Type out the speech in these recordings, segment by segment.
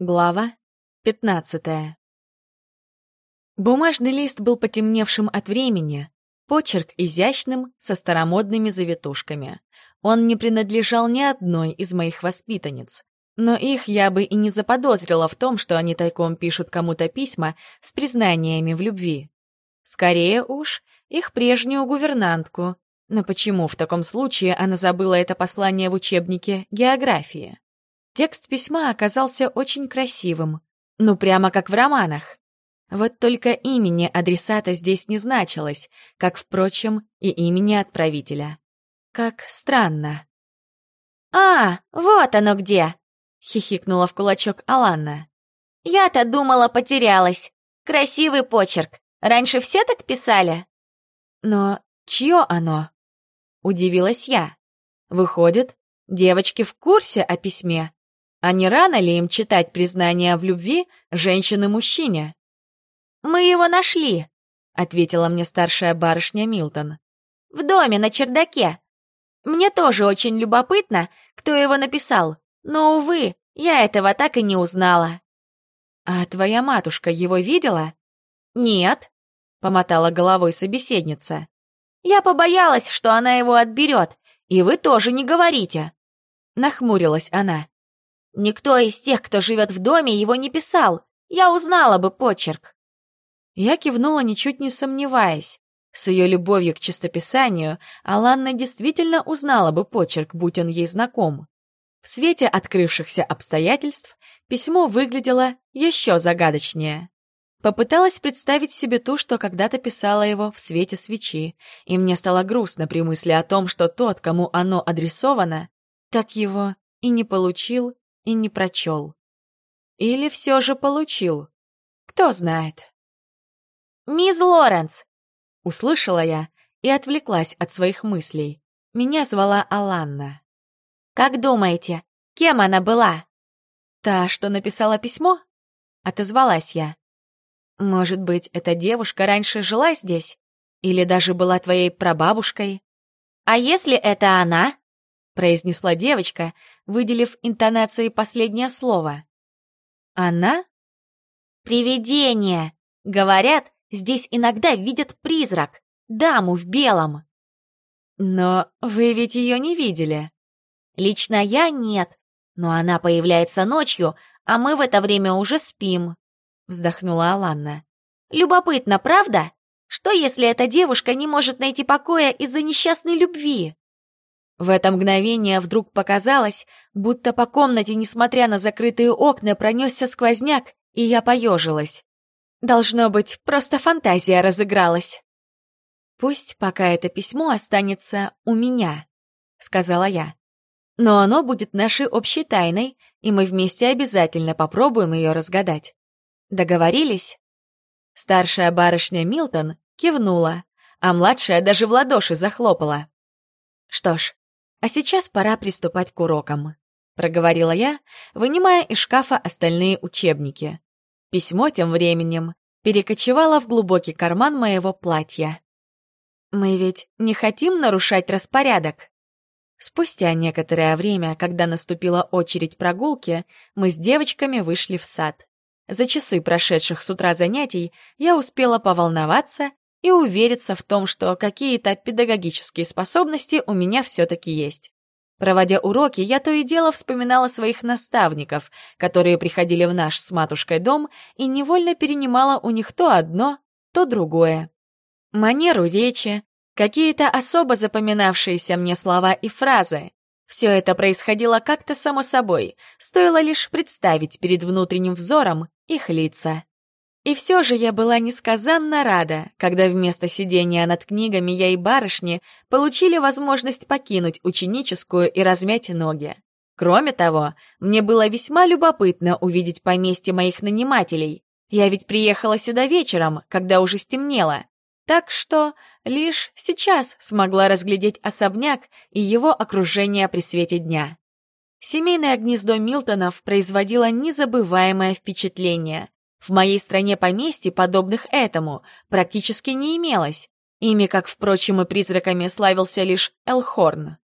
Глава 15 Бумажный лист был потемневшим от времени, почерк изящным, со старомодными завитушками. Он не принадлежал ни одной из моих воспитанниц. Но их я бы и не заподозрила в том, что они тайком пишут кому-то письма с признаниями в любви. Скорее уж, их прежнюю гувернантку. Но почему в таком случае она забыла это послание в учебнике географии? Текст письма оказался очень красивым, ну прямо как в романах. Вот только имени адресата здесь не значилось, как, впрочем, и имени отправителя. Как странно. «А, вот оно где!» — хихикнула в кулачок Аланна. «Я-то думала, потерялась. Красивый почерк. Раньше все так писали?» «Но чье оно?» — удивилась я. «Выходит, девочки в курсе о письме, а не рано ли им читать признания в любви женщины-мужчине? «Мы его нашли», — ответила мне старшая барышня Милтон. «В доме на чердаке. Мне тоже очень любопытно, кто его написал, но, увы, я этого так и не узнала». «А твоя матушка его видела?» «Нет», — помотала головой собеседница. «Я побоялась, что она его отберет, и вы тоже не говорите». Нахмурилась она. Никто из тех, кто живет в доме, его не писал. Я узнала бы почерк. Я кивнула, ничуть не сомневаясь. С ее любовью к чистописанию Аланна действительно узнала бы почерк, будь он ей знаком. В свете открывшихся обстоятельств письмо выглядело еще загадочнее. Попыталась представить себе ту, что когда-то писала его в свете свечи, и мне стало грустно при мысли о том, что тот, кому оно адресовано, так его и не получил и не прочел. Или все же получил. Кто знает. «Мисс Лоренс!» — услышала я и отвлеклась от своих мыслей. Меня звала Аланна. «Как думаете, кем она была?» «Та, что написала письмо?» — отозвалась я. «Может быть, эта девушка раньше жила здесь? Или даже была твоей прабабушкой?» «А если это она?» — произнесла девочка, выделив интонацией последнее слово. «Она?» «Привидение! Говорят, здесь иногда видят призрак, даму в белом». «Но вы ведь ее не видели?» «Лично я нет, но она появляется ночью, а мы в это время уже спим», — вздохнула Аланна. «Любопытно, правда? Что, если эта девушка не может найти покоя из-за несчастной любви?» В это мгновение вдруг показалось, будто по комнате, несмотря на закрытые окна, пронесся сквозняк, и я поежилась. Должно быть, просто фантазия разыгралась. «Пусть пока это письмо останется у меня», — сказала я. «Но оно будет нашей общей тайной, и мы вместе обязательно попробуем ее разгадать. Договорились?» Старшая барышня Милтон кивнула, а младшая даже в ладоши захлопала. Что ж, а сейчас пора приступать к урокам, проговорила я, вынимая из шкафа остальные учебники. Письмо тем временем перекочевало в глубокий карман моего платья. Мы ведь не хотим нарушать распорядок. Спустя некоторое время, когда наступила очередь прогулки, мы с девочками вышли в сад. За часы прошедших с утра занятий я успела поволноваться и увериться в том, что какие-то педагогические способности у меня все-таки есть. Проводя уроки, я то и дело вспоминала своих наставников, которые приходили в наш с матушкой дом, и невольно перенимала у них то одно, то другое. Манеру речи, какие-то особо запоминавшиеся мне слова и фразы. Все это происходило как-то само собой, стоило лишь представить перед внутренним взором их лица. И все же я была несказанно рада, когда вместо сидения над книгами я и барышни получили возможность покинуть ученическую и размять ноги. Кроме того, мне было весьма любопытно увидеть поместье моих нанимателей. Я ведь приехала сюда вечером, когда уже стемнело. Так что лишь сейчас смогла разглядеть особняк и его окружение при свете дня. Семейное гнездо Милтонов производило незабываемое впечатление. В моей стране поместьй, подобных этому, практически не имелось. Ими, как, впрочем, и призраками славился лишь Элхорн.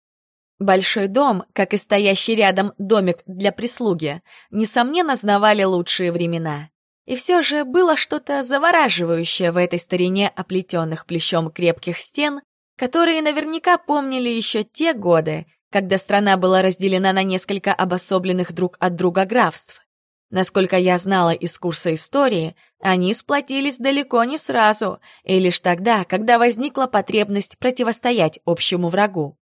Большой дом, как и стоящий рядом домик для прислуги, несомненно, знавали лучшие времена. И все же было что-то завораживающее в этой старине оплетенных плещом крепких стен, которые наверняка помнили еще те годы, когда страна была разделена на несколько обособленных друг от друга графств. Насколько я знала из курса истории, они сплотились далеко не сразу, и лишь тогда, когда возникла потребность противостоять общему врагу.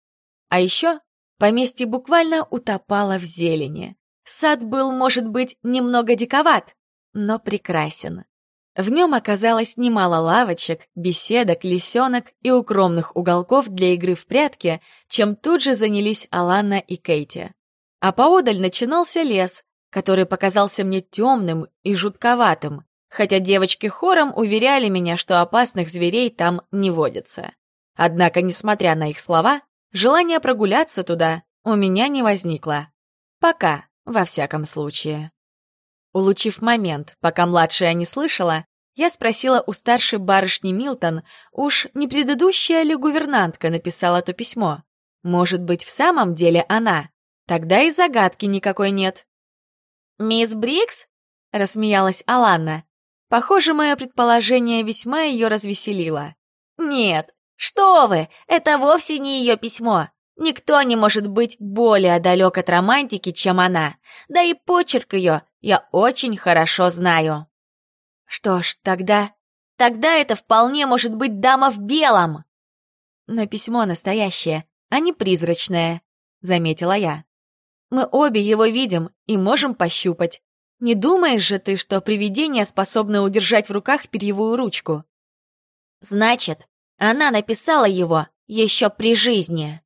А еще поместье буквально утопало в зелени. Сад был, может быть, немного диковат, но прекрасен. В нем оказалось немало лавочек, беседок, лисенок и укромных уголков для игры в прятки, чем тут же занялись Алана и Кейти. А поодаль начинался лес, который показался мне темным и жутковатым, хотя девочки хором уверяли меня, что опасных зверей там не водится. Однако, несмотря на их слова, желание прогуляться туда у меня не возникло. Пока, во всяком случае. Улучив момент, пока младшая не слышала, я спросила у старшей барышни Милтон, уж не предыдущая ли гувернантка написала то письмо. Может быть, в самом деле она? Тогда и загадки никакой нет. «Мисс Брикс?» — рассмеялась Алана. Похоже, мое предположение весьма ее развеселило. «Нет, что вы, это вовсе не ее письмо. Никто не может быть более далек от романтики, чем она. Да и почерк ее я очень хорошо знаю». «Что ж, тогда...» «Тогда это вполне может быть дама в белом!» «Но письмо настоящее, а не призрачное», — заметила я. Мы обе его видим и можем пощупать. Не думаешь же ты, что привидение способно удержать в руках перьевую ручку? Значит, она написала его еще при жизни.